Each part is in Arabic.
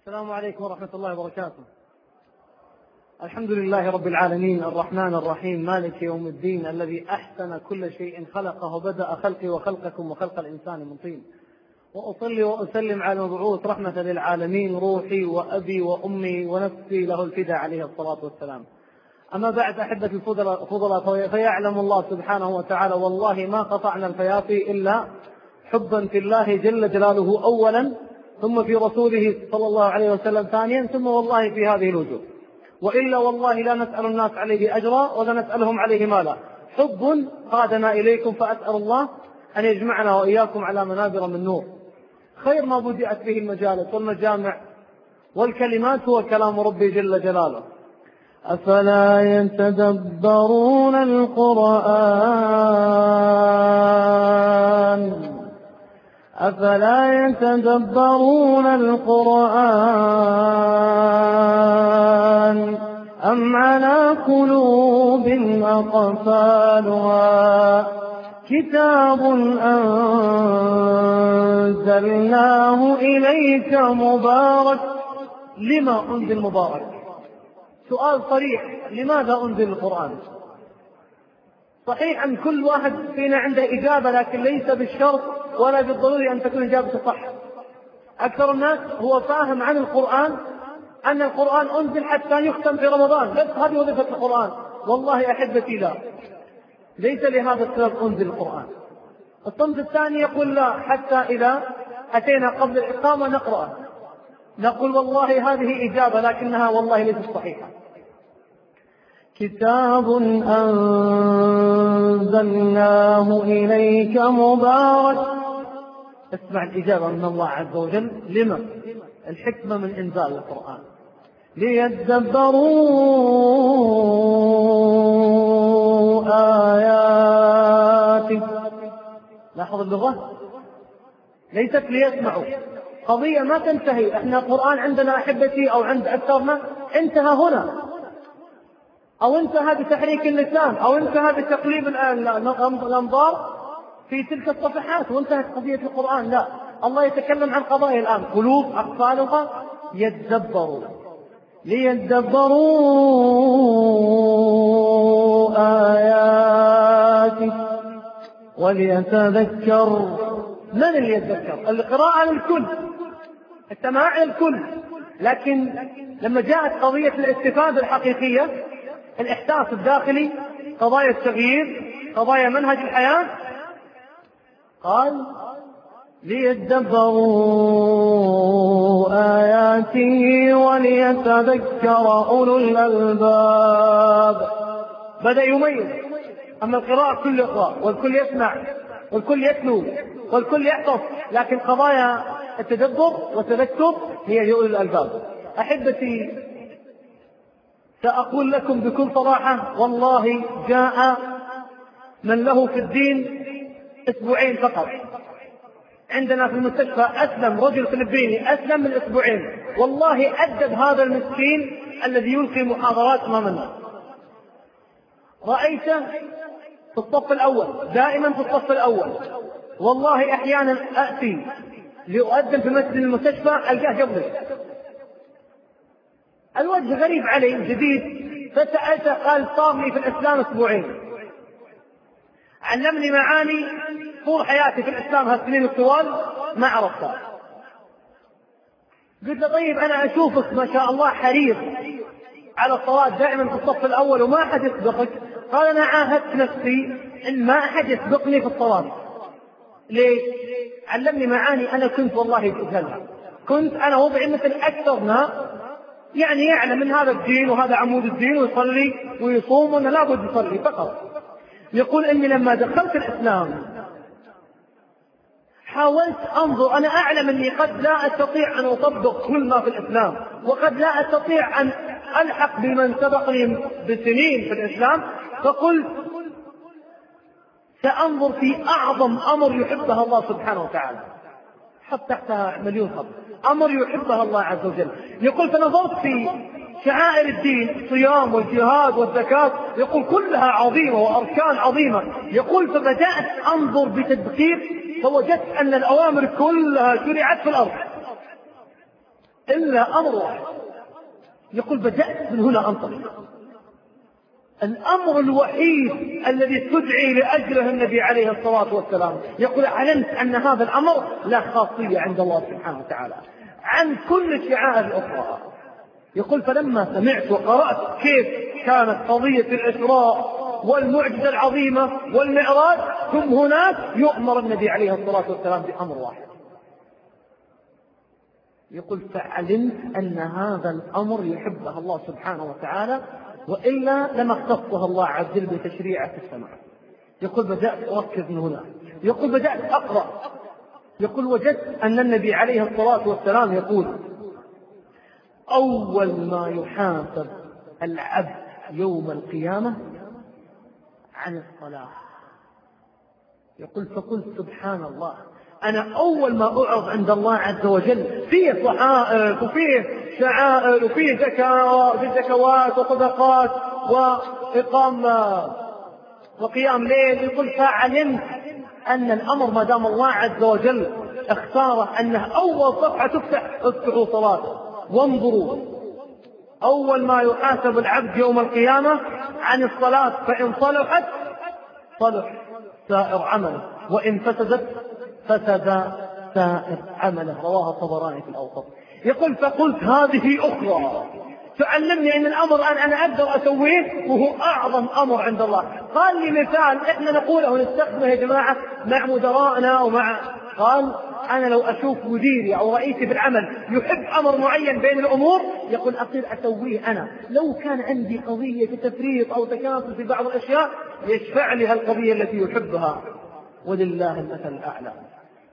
السلام عليكم ورحمة الله وبركاته. الحمد لله رب العالمين الرحمن الرحيم مالك يوم الدين الذي أحسن كل شيء خلقه بدأ خلقي وخلقكم وخلق الإنسان من طين. وأصلي وأسلم على المبعوث رحمة للعالمين روحي وأبي وأمي ونفسي له الفداء عليه الصلاة والسلام. أما بعد أحبتي الفضلاء فيعلم الله سبحانه وتعالى والله ما قطعنا الفيافي إلا حبا في الله جل جلاله أولا ثم في رسوله صلى الله عليه وسلم ثانيا ثم والله في هذه الوجوه. وإلا والله لا نسأل الناس عليه أجرا ولا نسألهم عليه مالا. حب قادنا إليكم فأسأل الله أن يجمعنا وإياكم على منابر من نور. خير ما بدأت به المجالس والمجامع والكلمات هو كلام ربي جل جلاله. أفلا يتدبرون القرآن؟ أفلا يتدبرون القرآن أم على قلوب أقفالها كتاب أنزلناه إليك مبارك لما أنزل مبارك؟ سؤال صريح لماذا أنزل القرآن؟ صحيح أن كل واحد فينا عنده إجابة لكن ليس بالشرط ولا بالضروري أن تكون إجابته صح أكثر الناس هو فاهم عن القرآن أن القرآن أنزل حتى يختم في رمضان. بس هذه وظيفة القرآن. والله أحبتي لا. ليس لهذا السبب أنزل القرآن. الصنف الثاني يقول لا حتى إذا أتينا قبل الإقامة نقرأ. نقول والله هذه إجابة لكنها والله ليست صحيحة. كتاب أنزلناه إليك مبارك. اسمع الإجابة من الله عز وجل. لما؟ الحكمة من إنزال القرآن. ليدبروا آياته لاحظ اللغة؟ ليست ليسمعوا. قضية ما تنتهي. إحنا القرآن عندنا أحبتي أو عند أكثرنا انتهى هنا. أو انتهى بتحريك اللسان أو انتهى بتقليب الأنظار. في تلك الصفحات وانتهت قضية القرآن. لا. الله يتكلم عن قضايا الآن. قلوب أقفالها يدبروا. ليدبروا آياته وليتذكر. من اللي يتذكر؟ القراءة للكل. السماع للكل. لكن لما جاءت قضية الاستفادة الحقيقية الإحساس الداخلي قضايا التغيير قضايا منهج الحياة قال ليدبروا آياته وليتذكر أولو الألباب. بدأ يميز. أما القراءة كل إقراء والكل يسمع والكل يتلو والكل يحفظ. لكن قضايا التدبر والتذكر هي لأولي الألباب. أحبتي سأقول لكم بكل صراحة والله جاء من له في الدين أسبوعين فقط. عندنا في المستشفى أسلم رجل فلبيني أسلم من أسبوعين. والله أدب هذا المسكين الذي يلقي محاضرات أمام الناس رأيته في الصف الأول دائما في الصف الأول. والله أحيانا أتي لأؤذن في مسجد المستشفى ألقاه قبلي. الوجه غريب علي جديد. فسألته قال صار لي في الإسلام أسبوعين. علمني معاني طول حياتي في الإسلام هالسنين الطوال ما عرفتها. قلت له طيب أنا أشوفك ما شاء الله حريص على الصلاة دائما في الصف الأول وما أحد يسبقك. قال أنا عاهدت نفسي إن ما أحد يسبقني في الصلاة. ليش؟ علمني معاني أنا كنت والله جهلها كنت أنا وضعي مثل أكثرنا يعني يعلم من هذا الدين وهذا عمود الدين ويصلي ويصوم وانه لابد يصلي فقط. يقول إني لما دخلت الإسلام حاولت أنظر أنا أعلم إني قد لا أستطيع أن أطبق كل ما في الإسلام وقد لا أستطيع أن ألحق بمن سبقني بسنين في الإسلام فقلت سأنظر في أعظم أمر يحبها الله سبحانه وتعالى. حط تحتها مليون خط. أمر يحبها الله عز وجل. يقول فنظرت في شعائر الدين الصيام والجهاد والزكاة يقول كلها عظيمة وأركان عظيمة. يقول فبدأت أنظر بتدقيق فوجدت أن الأوامر كلها شرعت في الأرض. إلا أمر واحد. يقول بدأت من هنا أنطلق. الأمر الوحيد الذي تدعي لأجله النبي عليه الصلاة والسلام. يقول علمت أن هذا الأمر له خاصية عند الله سبحانه وتعالى. عن كل الشعائر الأخرى يقول فلما سمعت وقرأت كيف كانت قضية الإسراء والمعجزة العظيمة والمعراج ثم هناك يؤمر النبي عليه الصلاة والسلام بأمر واحد. يقول فعلمت أن هذا الأمر يحبه الله سبحانه وتعالى وإلا لما اختصها الله عز وجل بتشريعه في السماء. يقول بدأت أركز من هنا. يقول بدأت أقرأ. يقول وجدت أن النبي عليه الصلاة والسلام يقول أول ما يحاسب العبد يوم القيامة عن الصلاة. يقول فقلت سبحان الله أنا أول ما أعرض عند الله عز وجل فيه صحائف وفيه شعائر وفيه زكوات وصدقات وإقامة وقيام ليل. يقول فعلمت أن الأمر ما دام الله عز وجل اختاره أنه أول صفحة تفتح افتحوا صلاة وانظروا. أول ما يحاسب العبد يوم القيامة عن الصلاة فإن صلحت صلح سائر عمله. وإن فسدت فسد سائر عمله. رواه الطبراني في الأوسط. يقول فقلت هذه أخرى. تعلمني ان الأمر أنا أنا أقدر أسويه وهو أعظم أمر عند الله. قال لي مثال إحنا نقوله ونستخدمه يا جماعة مع مدراءنا ومع قال أنا لو أشوف مديري أو رئيسي في العمل يحب أمر معين بين الأمور يقول أصير أسويه أنا. لو كان عندي قضية تفريط أو تكاسل في بعض الأشياء يشفع لي هالقضية التي يحبها. ولله المثل الأعلى.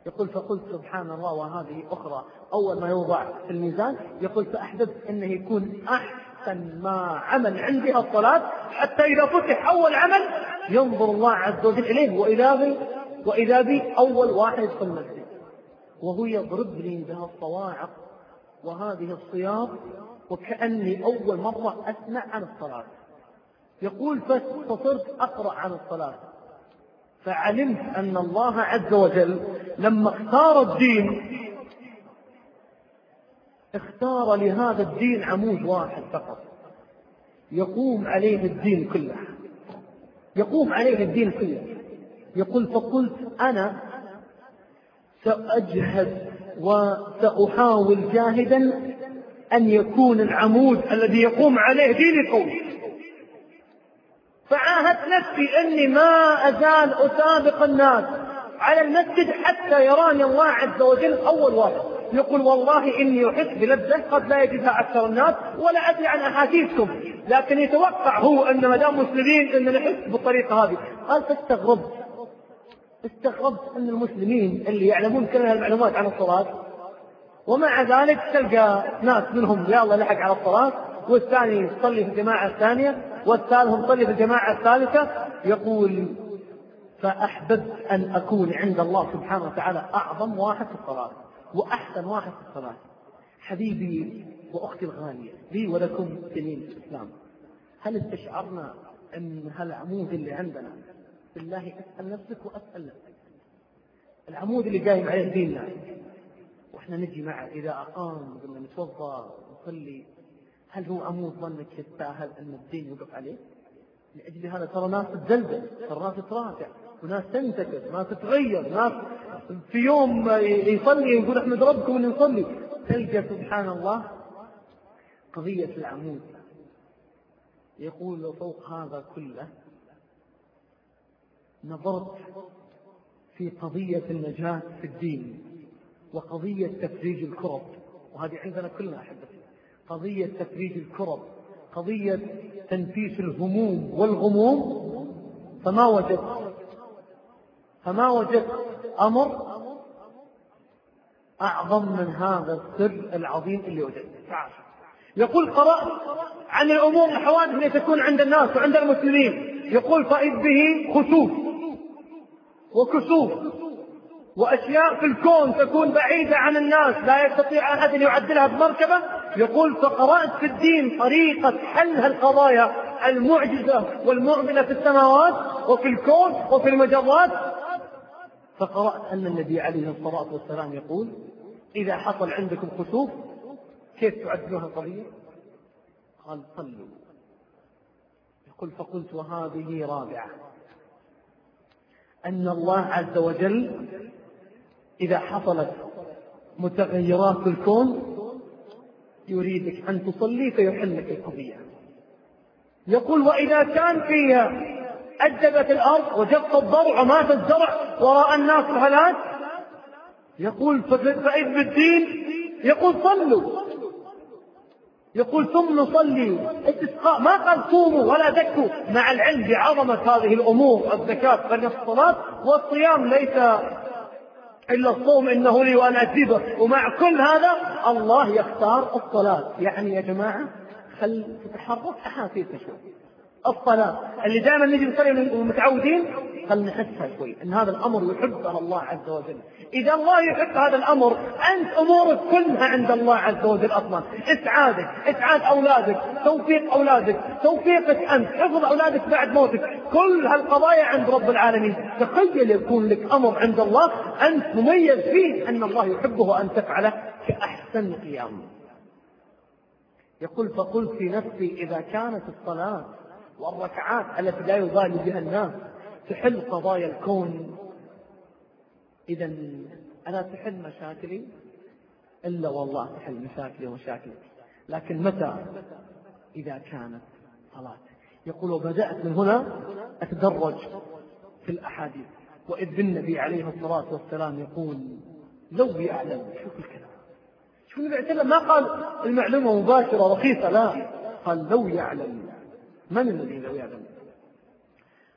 يقول فقلت سبحان الله وهذه أخرى. أول ما يوضع في الميزان يقول فأحببت أنه يكون أحسن ما عمل عندي الصلاة حتى إذا فتح أول عمل ينظر الله عز وجل إليه بي وإذا بي أول واحد يدخل المسجد وهو يضربني بها الصواعق وهذه الصياط وكأني أول مرة أسمع عن الصلاة. يقول فصرت أقرأ عن الصلاة. فعلمت أن الله عز وجل لما اختار الدين اختار لهذا الدين عمود واحد فقط. يقوم عليه الدين كله. يقوم عليه الدين كله. يقول فقلت أنا سأجهد وسأحاول جاهدا أن يكون العمود الذي يقوم عليه ديني قوي. فعاهدت نفسي أني ما أزال أسابق الناس على المسجد حتى يراني الله عز وجل أول واحد. يقول والله إني احس بلذه قد لا يجدها أكثر الناس ولا أدري عن احاديثكم لكن يتوقع هو أن ما دام مسلمين ان نحس بالطريقة هذه. قال فاستغربت استغربت أن المسلمين اللي يعلمون كل هالمعلومات عن الصلاة ومع ذلك تلقى ناس منهم يا الله لحق على الصلاة والثاني يصلي في الجماعة الثانية والثالث مصلي في الجماعة الثالثة يقول فأحببت أن أكون عند الله سبحانه وتعالى أعظم واحد في الصلاة وأحسن واحد في الصلاة. حبيبي وأختي الغالية لي ولكم سنين الإسلام. هل استشعرنا أن هالعمود اللي عندنا بالله أسأل نفسك وأسأل نفسك. العمود اللي قايم عليه ديننا وإحنا نجي معه إذا أقام قلنا نتوضأ نصلي. هل هو عمود ظنك يستاهل أن الدين يوقف عليه؟ لأجل هذا ترى ناس تزلزل ترى ناس تراجع. وناس تنتكس ناس تتغير ناس في يوم يصلي يقول أحمد ربكم اللي نصلي تلقى سبحان الله قضية العمود. يقول فوق هذا كله نظرت في قضية النجاة في الدين وقضية تفريج الكرب وهذه عندنا كلنا أحبتي. قضية تفريج الكرب قضية تنفيس الهموم والغموم فما وجدت فما وجدت أمر أعظم من هذا السر العظيم اللي وجدته. يقول قرأت عن الأمور الحوادث التي تكون عند الناس وعند المسلمين. يقول فإذ به خسوف وكسوف وأشياء في الكون تكون بعيدة عن الناس لا يستطيع أحد أن يعدلها بمركبة. يقول فقرأت في الدين طريقة حل هالقضايا المعجزة والمعضلة في السماوات وفي الكون وفي المجرات. فقرأت أن النبي عليه الصلاة والسلام يقول إذا حصل عندكم خسوف كيف تعدلون القضية قال صلوا. يقول فقلت وهذه رابعة. أن الله عز وجل إذا حصلت متغيرات في الكون يريدك أن تصلي فيحل لك القضية. يقول وإذا كان في أدبت الأرض وجبت الضرع ومات الزرع وراء الناس الهلاك يقول فإذ بالدين يقول صلوا. يقول ثم نصلي. استسقاء. ما قال صوموا ولا زكوا. مع العلم بعظمة هذه الأمور الزكاة فإن الصلاة والصيام ليس إلا الصوم إنه لي وأنا أجيبه. ومع كل هذا الله يختار الصلاة. يعني يا جماعة خل تتحرك أحاسيس شوي الصلاة. اللي دائما نجي نصلي ومتعودين خل نحسها شوي إن هذا الأمر يحبه الله عز وجل. إذا الله يحب هذا الأمر أنت أمورك كلها عند الله عز وجل أصلا اسعادك اسعاد أولادك؟ توفيق أولادك. توفيقك أنت. حفظ أولادك بعد موتك. كل هالقضايا عند رب العالمين. تخيل يكون لك أمر عند الله أنت مميز فيه أن الله يحبه وأن تفعله كأحسن قيام. يقول فقلت في نفسي إذا كانت الصلاة والركعات التي لا يبالي بها الناس تحل قضايا الكون. إذا ألا تحل مشاكلي؟ إلا والله تحل مشاكلي ومشاكلك لكن متى؟ إذا كانت صلاة. يقول وبدأت من هنا أتدرج في الأحاديث. وإذ بالنبي عليه الصلاة والسلام يقول لو يعلم شوف الكلام. شوف النبي ما قال المعلومة مباشرة رخيصة لا. قال لو يعلم. من الذي لو يعلم.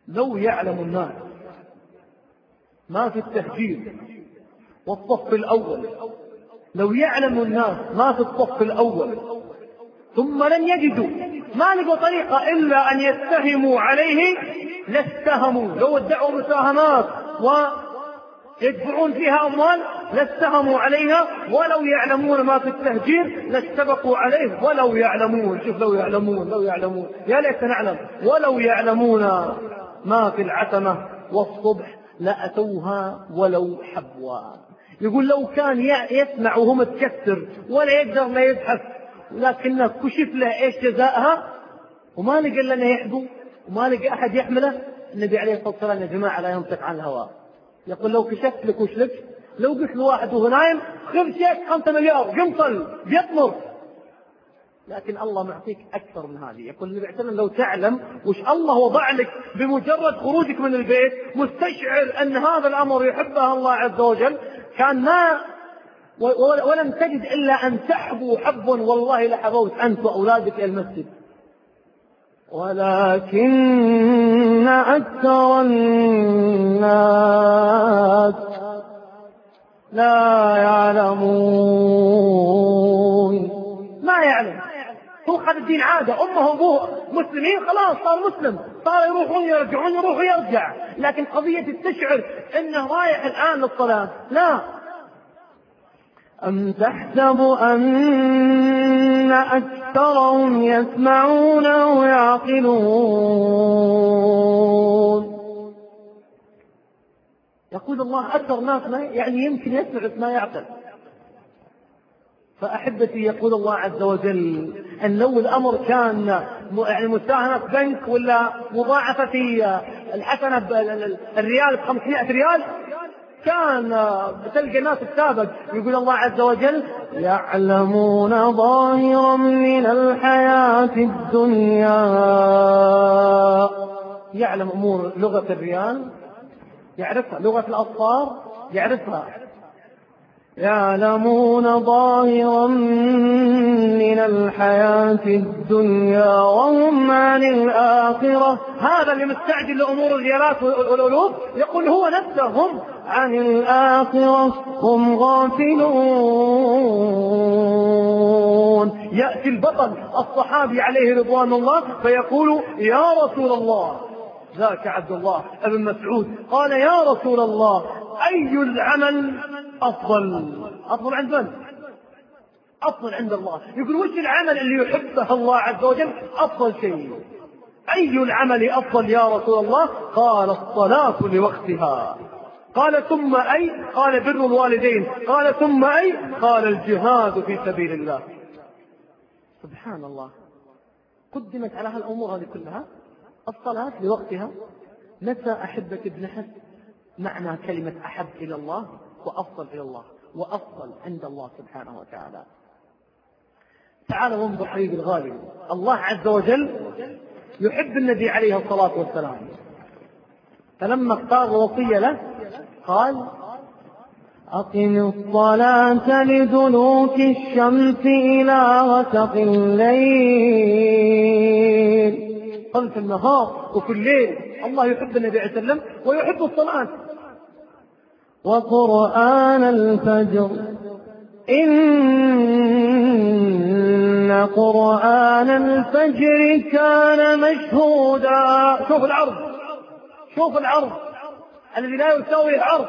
لو يعلم الناس ما في التهجير والصف الأول لو يعلم الناس ما في الصف الأول ثم لن يجدوا ما لقوا طريقة إلا أن يتهموا عليه لاستهموا لو ادعوا مساهمات ويدفعون فيها أموال لاستهموا عليها ولو يعلمون ما في التهجير لاستبقوا عليه ولو يعلمون. شوف لو يعلمون لو يعلمون. يا ليت نعلم. ولو يعلمون ما في العتمة والصبح لأتوها ولو حبوا. يقول لو كان يسمع وهو متكسر ولا يقدر لا يبحث لكنه كشف له إيش جزائها وما لقى إنه يحبو وما لقى أحد يحمله. النبي عليه الصلاة والسلام يا جماعة لا ينطق عن الهواء يقول لو كشفت لك وش لك لو قلت لواحد وهو نايم خذ شيك خمسة مليار قم صل بيطمر. لكن الله معطيك أكثر من هذه. يقول النبي عليه لو تعلم وش الله وضع لك بمجرد خروجك من البيت مستشعر أن هذا الأمر يحبه الله عز وجل كان ما ولم تجد إلا أن تحبوا حبا والله لحبوت أنت وأولادك إلى المسجد. ولكن أكثر الناس لا يعلمون. ما يعلم. هو خذ الدين عادة. أمه وأبوه مسلمين خلاص صار مسلم. صار يروحون يرجعون يروح ويرجع. لكن قضية تستشعر أنه رايح الآن للصلاة. لا. أم تحسب أن أكثرهم يسمعون ويعقلون. يقول الله أكثر ناس ما يعني يمكن يسمع بس ما يعقل. فأحبتي يقول الله عز وجل أن لو الأمر كان يعني مساهمة بنك ولا مضاعفة في الحسنة الريال ب 500 ريال كان بتلقى الناس السابق يقول الله عز وجل يعلمون ظاهرا من الحياة الدنيا. يعلم أمور لغة الريال يعرفها لغة الأصفار يعرفها يعلمون ظاهرا من الحياة الدنيا وهم عن الآخرة. هذا اللي مستعجل لأمور الريالات والألوف يقول هو نفسه هم عن الآخرة. هم غافلون. يأتي البطل الصحابي عليه رضوان الله فيقول يا رسول الله ذاك عبد الله ابن مسعود. قال يا رسول الله أي العمل أفضل؟ أفضل عند من؟ أفضل عند الله. يقول وش العمل اللي يحبه الله عز وجل؟ أفضل شيء. أي العمل أفضل يا رسول الله؟ قال الصلاة لوقتها. قال ثم أي؟ قال بر الوالدين. قال ثم أي؟ قال الجهاد في سبيل الله. سبحان الله. قدمت على هالأمور هذه كلها؟ الصلاة لوقتها. متى أحبك ابن معنى كلمة أحب إلى الله وأفضل إلى الله وأفضل عند الله سبحانه وتعالى. تعالوا وانظر حبيبي الغالي. الله عز وجل يحب النبي عليه الصلاة والسلام. فلما اختار الوصية له قال أقم الصلاة لدلوك الشمس إلى غسق الليل. قلت النهار وفي الليل الله يحب النبي عليه وسلم ويحب الصلاة. وقرآن الفجر. إن قرآن الفجر كان مشهودا. شوف العرض. شوف العرض. الذي لا يساوي العرض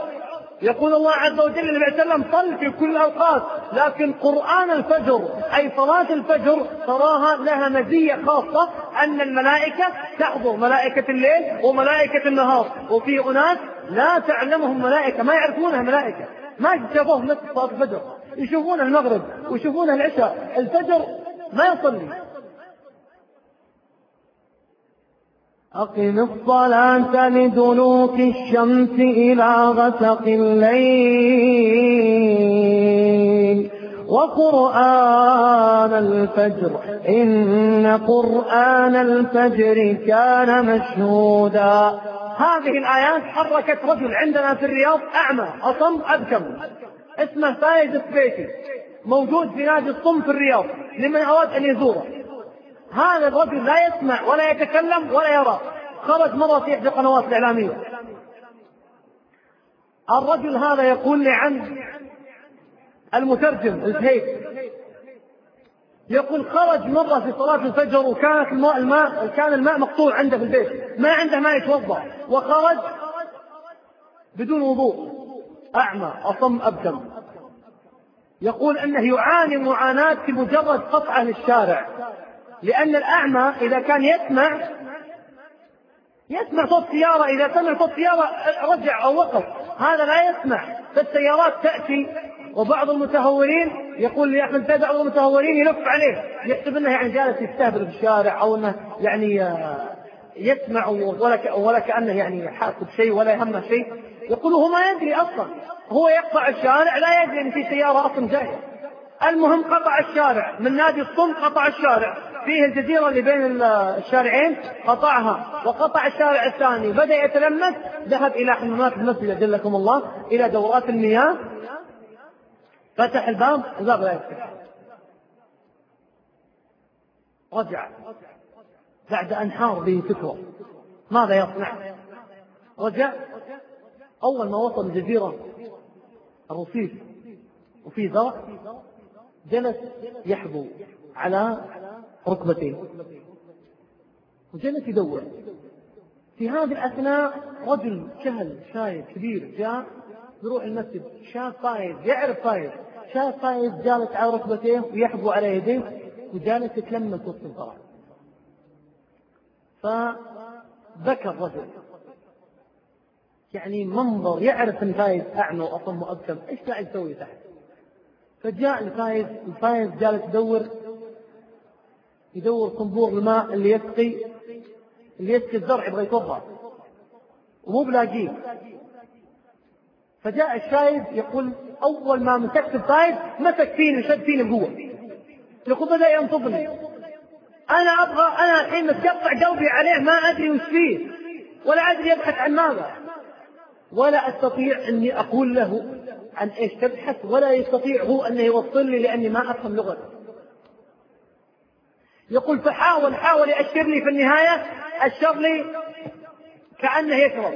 يقول الله عز وجل النبي عليه وسلم صل في كل الأوقات. لكن قرآن الفجر أي صلاة الفجر تراها لها مزية خاصة أن الملائكة تحضر ملائكة الليل وملائكة النهار. وفي أناس لا تعلمهم ملائكة ما يعرفونها ملائكة. ما شافوهم مثل صلاة الفجر يشوفون المغرب ويشوفون العشاء. الفجر ما يصلي. أقم الصلاة لدلوك الشمس إلى غسق الليل وقرآن الفجر. إن قرآن الفجر كان مشهودا. هذه الآيات حركت رجل عندنا في الرياض أعمى أصم أبكم. اسمه فايز السبيتي موجود في نادي الصم في الرياض لمن أراد أن يزوره. هذا الرجل لا يسمع ولا يتكلم ولا يرى. خرج مرة في إحدى القنوات الإعلامية. الرجل هذا يقول لي عن المترجم الزهيد يقول خرج مرة في صلاة الفجر وكانت الماء الماء كان الماء مقطوع عنده في البيت. ما عنده ماء يتوضأ. وخرج بدون وضوء. أعمى أصم أبكم. يقول أنه يعاني معاناة في مجرد قطعة للشارع. لأن الأعمى إذا كان يسمع يسمع صوت سيارة إذا سمع صوت سيارة رجع أو وقف. هذا لا يسمع. فالسيارات تأتي وبعض المتهورين يقول لي أحمد بعض المتهورين يلف عليه. يحسب أنه يعني جالس يستهبل في الشارع أو أنه يعني آه، يسمع ولا ولا كأنه يعني حاسب شيء ولا يهمه شيء. يقول هو ما يدري أصلا. هو يقطع الشارع لا يدري أن في سيارة أصلا جاية. المهم قطع الشارع. من نادي الصم قطع الشارع. فيه الجزيرة اللي بين الشارعين قطعها. وقطع الشارع الثاني. بدأ يتلمس. ذهب إلى حمامات المسجد أجلكم الله إلى دورات المياه. فتح الباب الباب لا يفتح. رجع. بعد أن حار به فكرة. ماذا يصنع؟ رجع. أول ما وصل الجزيرة الرصيف وفي زرع. جلس يحبو على ركبتيه وجلس يدور. في هذه الأثناء رجل جهل شايب كبير جاء يروح المسجد. شاف فايز يعرف فايز شاف فايز جالس على ركبتيه ويحبو على يديه وجالس يتلمس وسط الفرح. فبكى الرجل. يعني منظر يعرف إن فايز أعمى وأصم وأبكم. إيش قاعد يسوي تحت؟ فجاء الفايز الفايز جالس يدور يدور صنبور الماء اللي يسقي اللي يسقي الزرع يبغى يتوضا ومو بلاقيه. فجاء الشايب يقول أول ما مسكت الفايز مسك فيني شد فيني بقوة. يقول بدا ينفضني أنا أبغى أنا الحين متقطع قلبي عليه ما أدري وش فيه ولا أدري يبحث عن ماذا. ولا أستطيع أني أقول له عن إيش تبحث ولا يستطيع هو أن يوصل لي لأني ما أفهم لغته يقول فحاول حاول يأشر لي في النهاية أشر لي كأنه يشرب.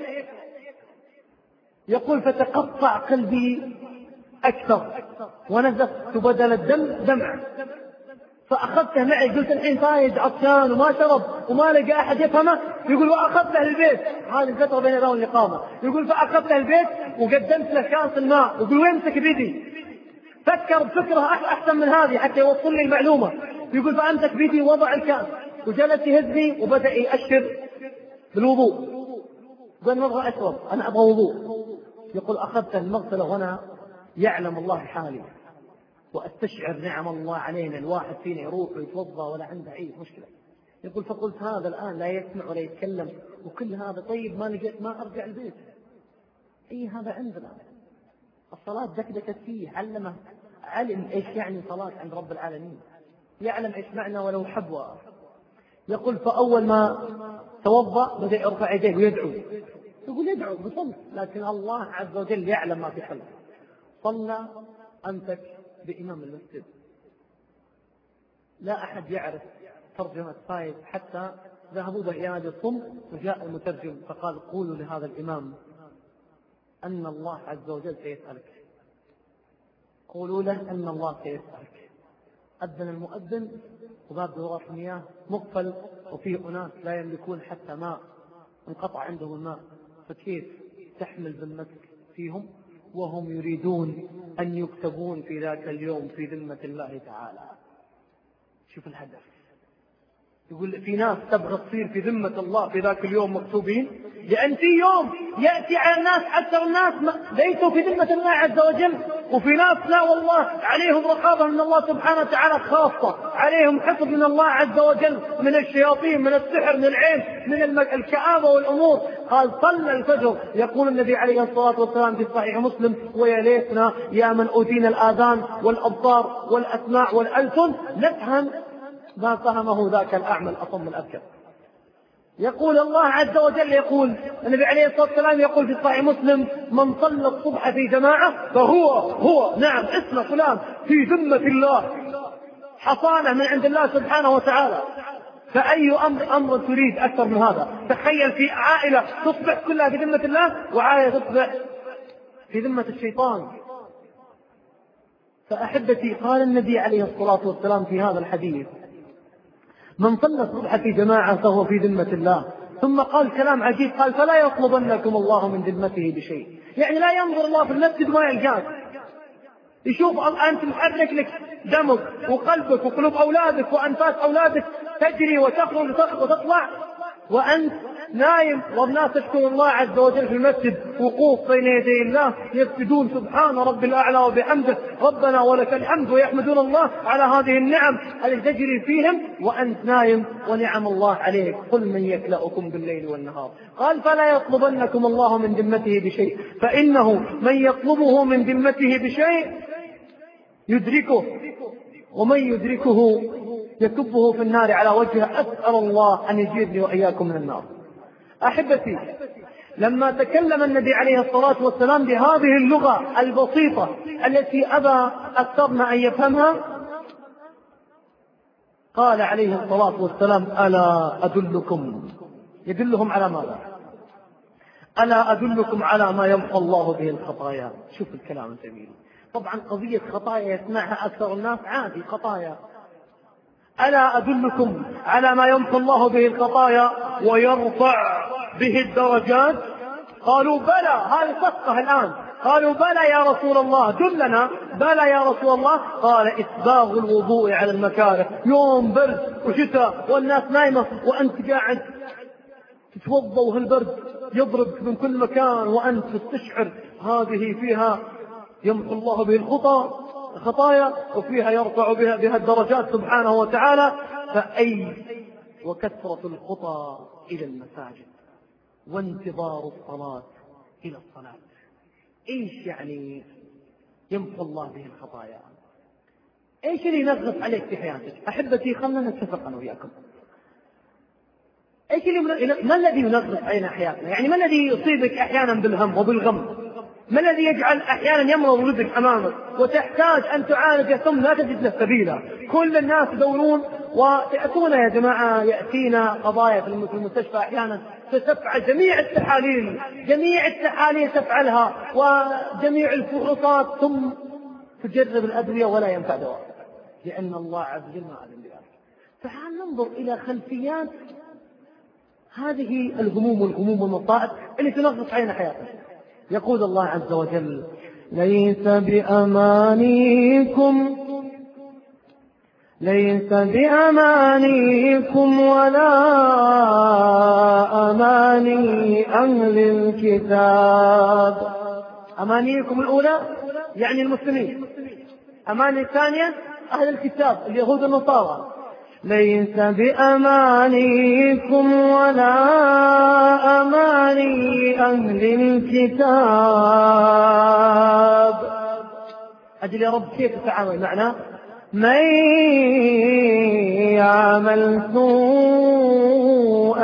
يقول فتقطع قلبي أكثر ونزفت بدل الدم دمع فأخذته معي قلت الحين فايز عطشان وما شرب وما لقى أحد يفهمه يقول وأخذته البيت. هذه الفترة بين الأذان والإقامة يقول فأخذته البيت وقدمت له كاس الماء. يقول ويمسك بيدي. فكر بفكرة أحسن من هذه حتى يوصل لي المعلومة. يقول فأمسك بيدي وضع الكاس. وجلس يهزني وبدأ يأشر بالوضوء. قال نبغى أشرب أنا أبغى وضوء. يقول أخذت المغسلة وأنا يعلم الله حالي. وأستشعر نعم الله علينا الواحد فينا يروح ويتوضأ ولا عنده أي مشكلة. يقول فقلت هذا الآن لا يسمع ولا يتكلم وكل هذا طيب ما لقيت ما أرجع البيت. أي هذا عندنا؟ الصلاة دكدكت فيه علمه علم إيش يعني صلاة عند رب العالمين. يعلم إيش معنى ولو حبوة يقول فأول ما توضأ بدأ يرفع يديه ويدعو. يقول يدعو بصمت لكن الله عز وجل يعلم ما في قلبه صلى أمسك بإمام المسجد. لا أحد يعرف ترجمة فايز حتى ذهبوا بعيادة الصم وجاء المترجم فقال قولوا لهذا الإمام أن الله عز وجل سيسألك. قولوا له أن الله سيسألك. أذن المؤذن وباب دورات المياه مقفل وفيه أناس لا يملكون حتى ماء انقطع عندهم الماء فكيف تحمل ذمتك فيهم؟ وهم يريدون أن يكتبون في ذاك اليوم في ذمة الله تعالى. شوف الهدف. يقول في ناس تبغى تصير في ذمة الله في ذاك اليوم مكتوبين؟ لأن في يوم يأتي على الناس أكثر الناس ليسوا في ذمة الله عز وجل. وفي ناس لا والله عليهم رقابة من الله سبحانه وتعالى خاصة عليهم حفظ من الله عز وجل من الشياطين من السحر من العين من الكآبة والأمور. قال صلى الفجر. يقول النبي عليه الصلاة والسلام في صحيح مسلم ويا ليتنا يا من أوتينا الآذان والأبصار والأسماع والألسن نفهم ما فهمه ذاك الأعمى الأصم الأبكر. يقول الله عز وجل يقول النبي عليه الصلاة والسلام يقول في صحيح مسلم من صلى الصبح في جماعة فهو هو نعم اسم فلان في ذمة الله. حصانة من عند الله سبحانه وتعالى. فأي أمر أمر تريد أكثر من هذا؟ تخيل في عائلة تصبح كلها في ذمة الله وعائلة تصبح في ذمة الشيطان. فأحبتي قال النبي عليه الصلاة والسلام في هذا الحديث من صلى الصبح في جماعة فهو في ذمة الله. ثم قال كلام عجيب قال فلا يطلبنكم الله من ذمته بشيء. يعني لا ينظر الله في المسجد ما يلقاك يشوف أنت محرك لك دمك وقلبك وقلوب أولادك وأنفاس أولادك تجري وتخرج وتطلع. وأنت نايم والناس تشكر الله عز وجل في المسجد وقوف بين يدي الله يسجدون سبحان رب الأعلى وبحمده ربنا ولك الحمد ويحمدون الله على هذه النعم التي تجري فيهم وأنت نايم ونعم الله عليك قل من يكلأكم بالليل والنهار. قال فلا يطلبنكم الله من ذمته بشيء فإنه من يطلبه من ذمته بشيء يدركه ومن يدركه يكبه في النار على وجهه أسأل الله أن يجيرني وإياكم من النار. أحبتي لما تكلم النبي عليه الصلاة والسلام بهذه اللغة البسيطة التي أبى أكثرنا أن يفهمها قال عليه الصلاة والسلام ألا أدلكم؟ يدلهم على ماذا؟ ألا أدلكم على ما يمحو الله به الخطايا؟ شوف الكلام الجميل. طبعا قضية خطايا يسمعها أكثر الناس عادي خطايا. ألا أدلكم على ما يمحو الله به الخطايا ويرفع به الدرجات؟ قالوا بلى هذه صفقة الآن. قالوا بلى يا رسول الله دلنا بلى يا رسول الله. قال إسباغ الوضوء على المكاره. يوم برد وشتاء والناس نايمة وأنت قاعد تتوضأ وهالبرد يضربك من كل مكان وأنت تستشعر. هذه فيها يمحو الله به الخطى. خطايا وفيها يرفع بها, بها الدرجات سبحانه وتعالى فأي وكثرة الخطى إلى المساجد وانتظار الصلاة إلى الصلاة إيش يعني يمحو الله به الخطايا إيش اللي ينغص عليك في حياتك أحبتي خلنا نتفق أنا وياكم إيش اللي ما الذي ينغص علينا حياتنا؟ يعني ما الذي يصيبك أحيانا بالهم وبالغم؟ ما الذي يجعل أحيانا يمرض ولدك أمامك وتحتاج أن تعالجه ثم لا تجد له سبيلا؟ كل الناس يدورون وتأتونا يا جماعة يأتينا قضايا في المستشفى أحيانا فتفعل جميع التحاليل جميع التحاليل تفعلها وجميع الفحوصات ثم تجرب الأدوية ولا ينفع دواء لأن الله عز وجل ما أذن بذلك. فحال ننظر إلى خلفيات هذه الهموم والغموم والمصائب اللي تنغص علينا حياتنا. يقول الله عز وجل ليس بأمانيكم ليس بأمانيكم ولا أماني أهل الكتاب. أمانيكم الأولى يعني المسلمين. أماني الثانية أهل الكتاب اليهود والنصارى. ليس بأمانيكم ولا أماني أهل الكتاب. أجل يا رب كيف تتعامل معنا؟ من يعمل سوءا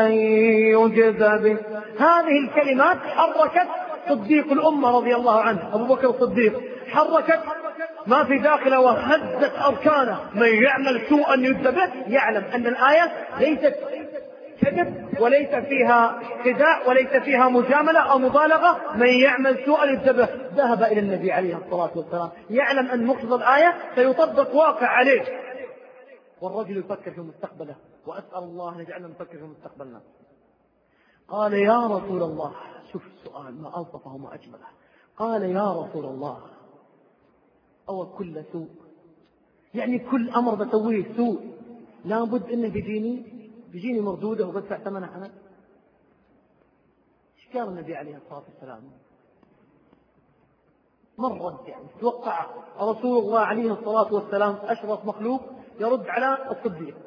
يجزى به. هذه الكلمات حركت صديق الأمة رضي الله عنه أبو بكر الصديق. حركت ما في داخله وهزت أركانه. من يعمل سوءا يجزى به يعلم أن الآية ليست كذب وليس فيها خداع وليس فيها مجاملة أو مبالغة. من يعمل سوءا ينتبه ذهب إلى النبي عليه الصلاة والسلام. يعلم أن مقتضى الآية سيطبق واقع عليه. والرجل يفكر في مستقبله. وأسأل الله أن يجعلنا نفكر في مستقبلنا. قال يا رسول الله شوف السؤال ما ألطفه ما أجمله. قال يا رسول الله أو كل سوء. يعني كل أمر بسويه سوء. لابد أنه بيجيني بيجيني مردودة وبدفع ثمنها أنا. إيش قال النبي عليه الصلاة والسلام؟ من رد يعني توقع رسول الله عليه الصلاة والسلام أشرف مخلوق يرد على الصديق.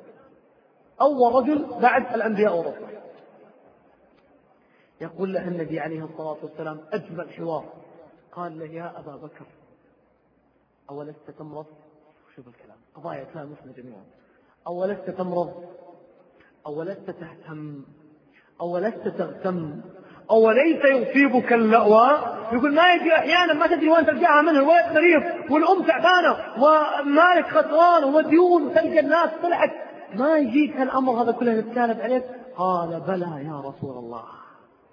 أول رجل بعد الأنبياء والرسل. يقول له النبي عليه الصلاة والسلام أجمل حوار. قال له يا أبا بكر أولست تمرض؟ شوف الكلام قضايا تلامسنا جميعا. أولست تمرض؟ أولست تهتم؟ أولست تغتم؟ أوليس يصيبك اللأواء يقول ما يجي أحيانا ما تدري وين تلقاها منه الولد مريض والأم تعبانة ومالك خسران ومديون وتلقى الناس طلعت. ما يجيك هالأمر هذا كله نتكالب عليك قال بلى يا رسول الله.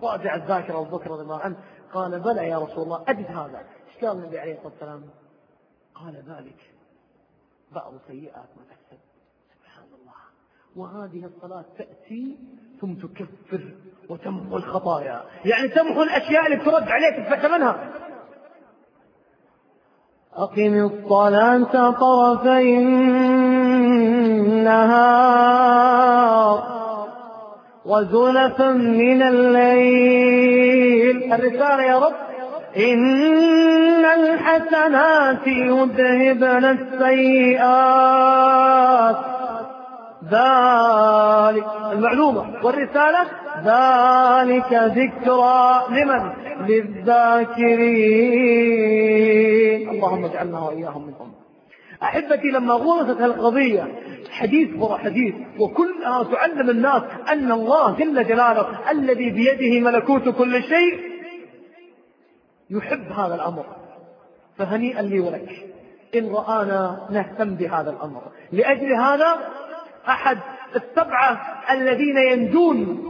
راجع الذاكرة أبو بكر رضي الله عنه قال بلى يا رسول الله أجد هذا. إيش قال النبي عليه الصلاة والسلام؟ قال ذلك بعض سيئات ما تحسب سبحان الله. وهذه الصلاة تأتي ثم تكفر وتمحو الخطايا. يعني تمحو الأشياء اللي ترد عليك تتفكر منها. أقم الصلاة طرفي النهار وزلفا من الليل. الرسالة يا رب إن الحسنات يذهبن السيئات. ذلك المعلومة والرسالة ذلك ذكرى لمن؟ للذاكرين. اللهم اجعلنا وإياهم منهم. أحبتي لما غرست القضية حديث ورا حديث وكلها تعلم الناس أن الله جل جلاله الذي بيده ملكوت كل شيء يحب هذا الأمر. فهنيئا لي ولك. إن رآنا نهتم بهذا الأمر. لأجل هذا أحد السبعة الذين ينجون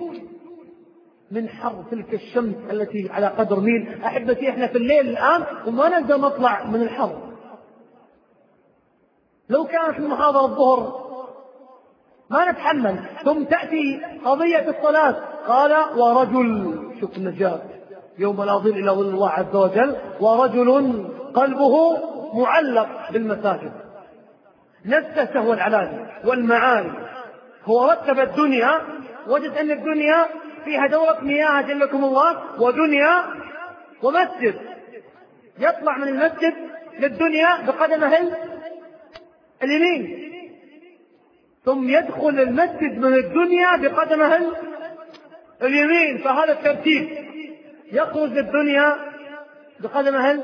من حر تلك الشمس التي على قدر ميل. أحبتي إحنا في الليل الآن وما نقدر نطلع من الحر. لو كانت المحاضرة الظهر ما نتحمل. ثم تأتي قضية الصلاة. قال ورجل شوف النجاة. يوم لا ظل إلا ظل الله عز وجل ورجل قلبه معلق بالمساجد. نفس السهو العلاني والمعاني. هو رتب الدنيا وجد أن الدنيا فيها دورة مياه جلكم الله ودنيا ومسجد. يطلع من المسجد للدنيا بقدمه اليمين. ثم يدخل المسجد من الدنيا بقدمه اليمين. فهذا الترتيب. يخرج للدنيا بقدمه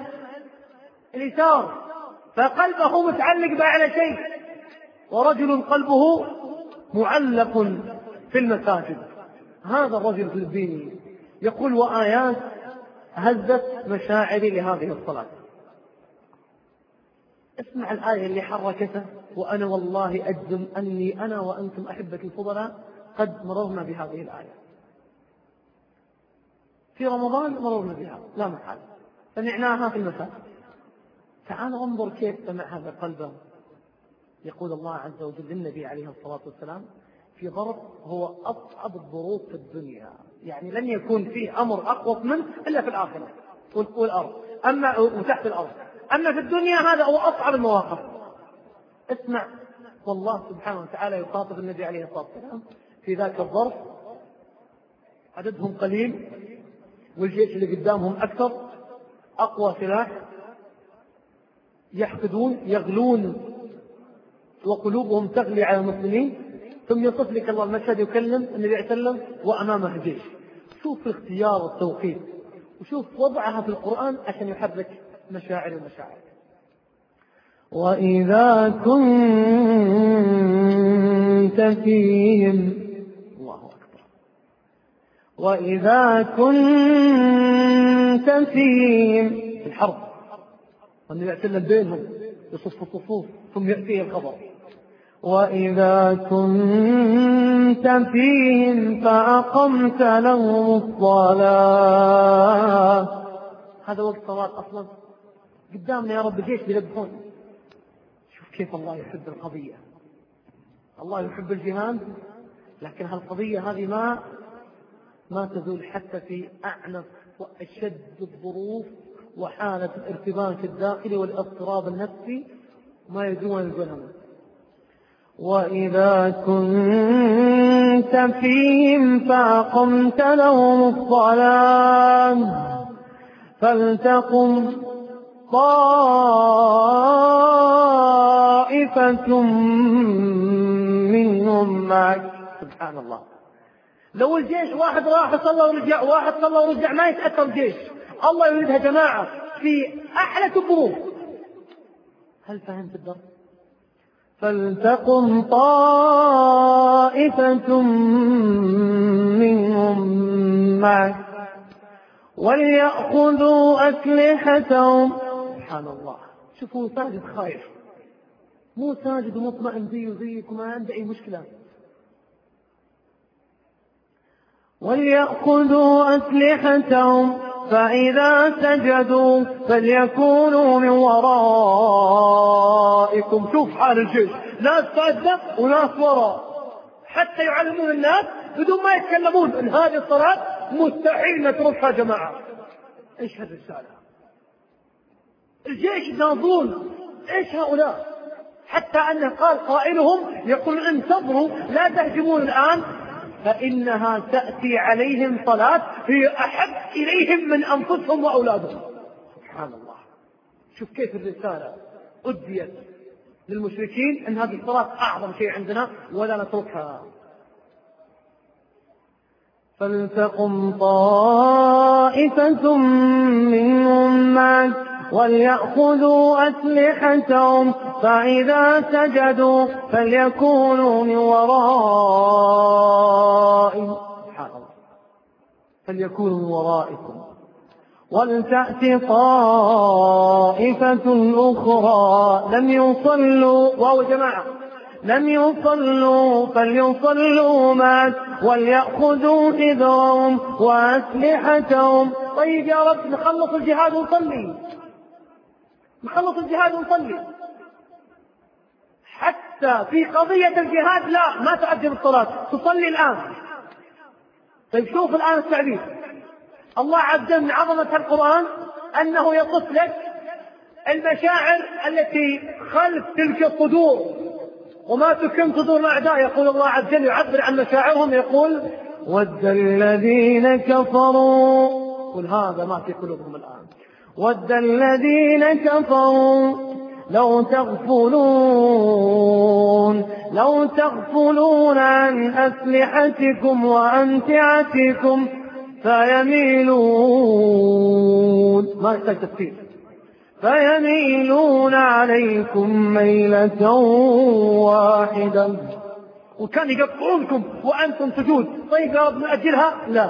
اليسار فقلبه متعلق بأعلى شيء ورجل قلبه معلق في المساجد. هذا الرجل الدين يقول وآيات هزت مشاعري لهذه الصلاة. اسمع الآية اللي حركته وأنا والله أجزم أني أنا وأنتم أحبتي الفضلاء قد مررنا بهذه الآية. في رمضان مررنا بها لا محال. سمعناها في المساجد تعال انظر كيف سمع هذا قلبه يقول الله عز وجل للنبي عليه الصلاة والسلام في ظرف هو أصعب الظروف في الدنيا. يعني لن يكون فيه أمر أقوى منه إلا في الآخرة والأرض. أما وتحت الأرض. أما في الدنيا هذا هو أصعب المواقف. اسمع والله سبحانه وتعالى يخاطب النبي عليه الصلاة والسلام في ذاك الظرف. عددهم قليل. والجيش اللي قدامهم أكثر أقوى سلاح يحقدون يغلون وقلوبهم تغلي على المسلمين ثم يصف لك الله المشهد يكلم النبي عليه وسلم وأمامه جيش. شوف اختيار التوقيت وشوف وضعها في القرآن عشان يحرك مشاعر المشاعر. وإذا كنت فيهم وإذا كنت فيهم. في الحرب. والنبي عليه بينهم يصف الصفوف ثم يأتيه الخبر وإذا كنت فيهم فأقمت لهم الصلاة. هذا وقت صلاة أصلا. قدامنا يا رب جيش بيذبحون شوف كيف الله يحب القضية. الله يحب الجهاد لكن هالقضية هذه ما ما تزول حتى في أعنف وأشد الظروف وحالة الارتباك الداخلي والاضطراب النفسي ما يدوم الجنم وإذا كنت فيهم فأقمت لهم الصلاة. فلتقم طائفة منهم معك. لو الجيش واحد راح صلى ورجع واحد صلى ورجع ما يتأثر الجيش الله يريدها جماعة في أحلى الظروف هل فهمت الدرس؟ فلتقم طائفة منهم معك وليأخذوا أسلحتهم. سبحان الله. شوفوا ساجد خايف. مو ساجد ومطمئن زي وزيك وما عنده أي مشكلة. وليأخذوا أسلحتهم فإذا سجدوا فليكونوا من ورائكم. شوف حال الجيش ناس ساجدة وناس وراء. حتى يعلمون الناس بدون ما يتكلمون إن هذه الصلاة مستحيل نتركها جماعة. إيش هالرسالة الجيش يناظرون إيش هؤلاء؟ حتى أنه قال قائلهم يقول انتظروا لا تهجمون الآن. فإنها تأتي عليهم صلاة هي أحب إليهم من أنفسهم وأولادهم. سبحان الله. شوف كيف الرسالة أديت للمشركين أن هذه الصلاة أعظم شيء عندنا ولا نتركها. فلتقم طائفة منهم معك وليأخذوا أسلحتهم فإذا سجدوا فليكونوا من ورائهم فليكونوا من ورائكم. ولتأت طائفة أخرى. لم يصلوا. واو جماعة. لم يصلوا فليصلوا معك. وليأخذوا حذرهم وأسلحتهم. طيب يا رب نخلص الجهاد ونصلي. نخلص الجهاد ونصلي حتى في قضية الجهاد لا ما تؤدي الصلاة تصلي الآن. طيب شوف الآن التعبير الله عز من عظمة القرآن أنه يصف لك المشاعر التي خلف تلك الصدور. وما تكن صدور الأعداء يقول الله عز وجل يعبر عن مشاعرهم يقول ود الذين كفروا. قل هذا ما في قلوبهم الآن. ود الذين كفروا لو تغفلون لو تغفلون عن أسلحتكم وأمتعتكم فيميلون. ما يحتاج تفسير. فيميلون عليكم ميلة واحدة. وكان يقطعونكم وأنتم سجود. طيب يا رب نأجلها لا.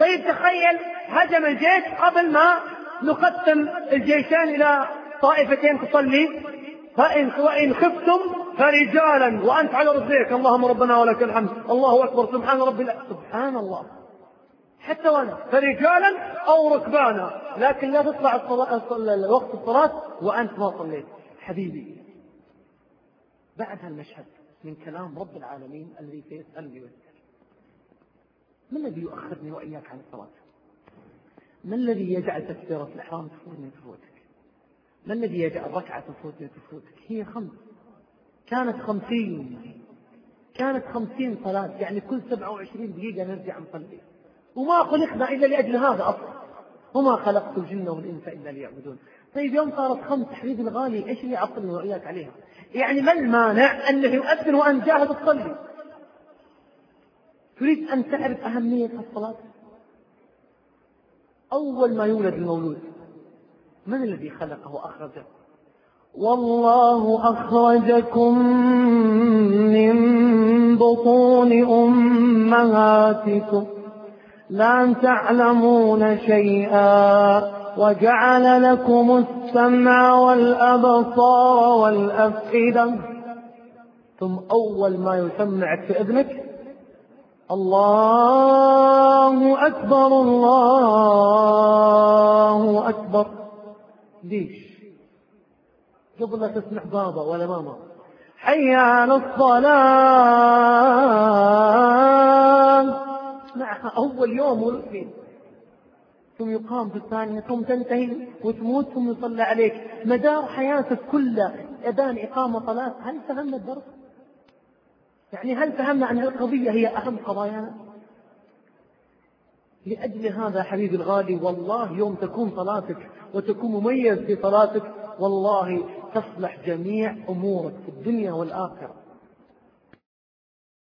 طيب تخيل هجم الجيش قبل ما نقسم الجيشان إلى طائفتين تصلي. فإن وإن خفتم فرجالا وأنت على رجليك. اللهم ربنا ولك الحمد. الله أكبر. سبحان ربي. سبحان الله. حتى وأنا. فرجالا أو ركبانا. لكن لا تطلع الصلاة وقت الصلاة وأنت ما صليت. حبيبي بعد هالمشهد من كلام رب العالمين الذي سيسألني ويسأل ما الذي يؤخرني وإياك عن الصلاة؟ ما الذي يجعل تكبيرة الإحرام تفوتني تفوتك؟ ما الذي يجعل ركعة تفوتني تفوتك؟ هي خمس. كانت خمسين. كانت خمسين صلاة. يعني كل سبعة وعشرين دقيقة نرجع نصلي. وما خلقنا إلا لأجل هذا أصلا. وما خلقت الجن والإنس إلا ليعبدون. طيب يوم صارت خمس حبيبي الغالي إيش اللي يعطلني وإياك عليها؟ يعني ما المانع أنه يؤذن وانت جاهز تصلي؟ تريد أن تعرف أهمية الصلاة؟ أول ما يولد المولود. من الذي خلقه واخرجه؟ والله أخرجكم من بطون أمهاتكم. لا تعلمون شيئا. وجعل لكم السمع والأبصار والأفئدة. ثم أول ما يسمعك في إذنك الله أكبر الله أكبر ليش قبل لا تسمع بابا ولا ماما. حي على الصلاة. معها أول يوم فيه ثم يقام في الثانية ثم تنتهي وتموت ثم يصلى عليك. مدار حياتك كلها. أذان إقامة صلاة. هل فهمنا الدرس؟ يعني هل فهمنا أن القضية هي أهم قضايانا؟ لأجل هذا حبيبي الغالي والله يوم تكون صلاتك وتكون مميز في صلاتك والله تصلح جميع أمورك في الدنيا والآخرة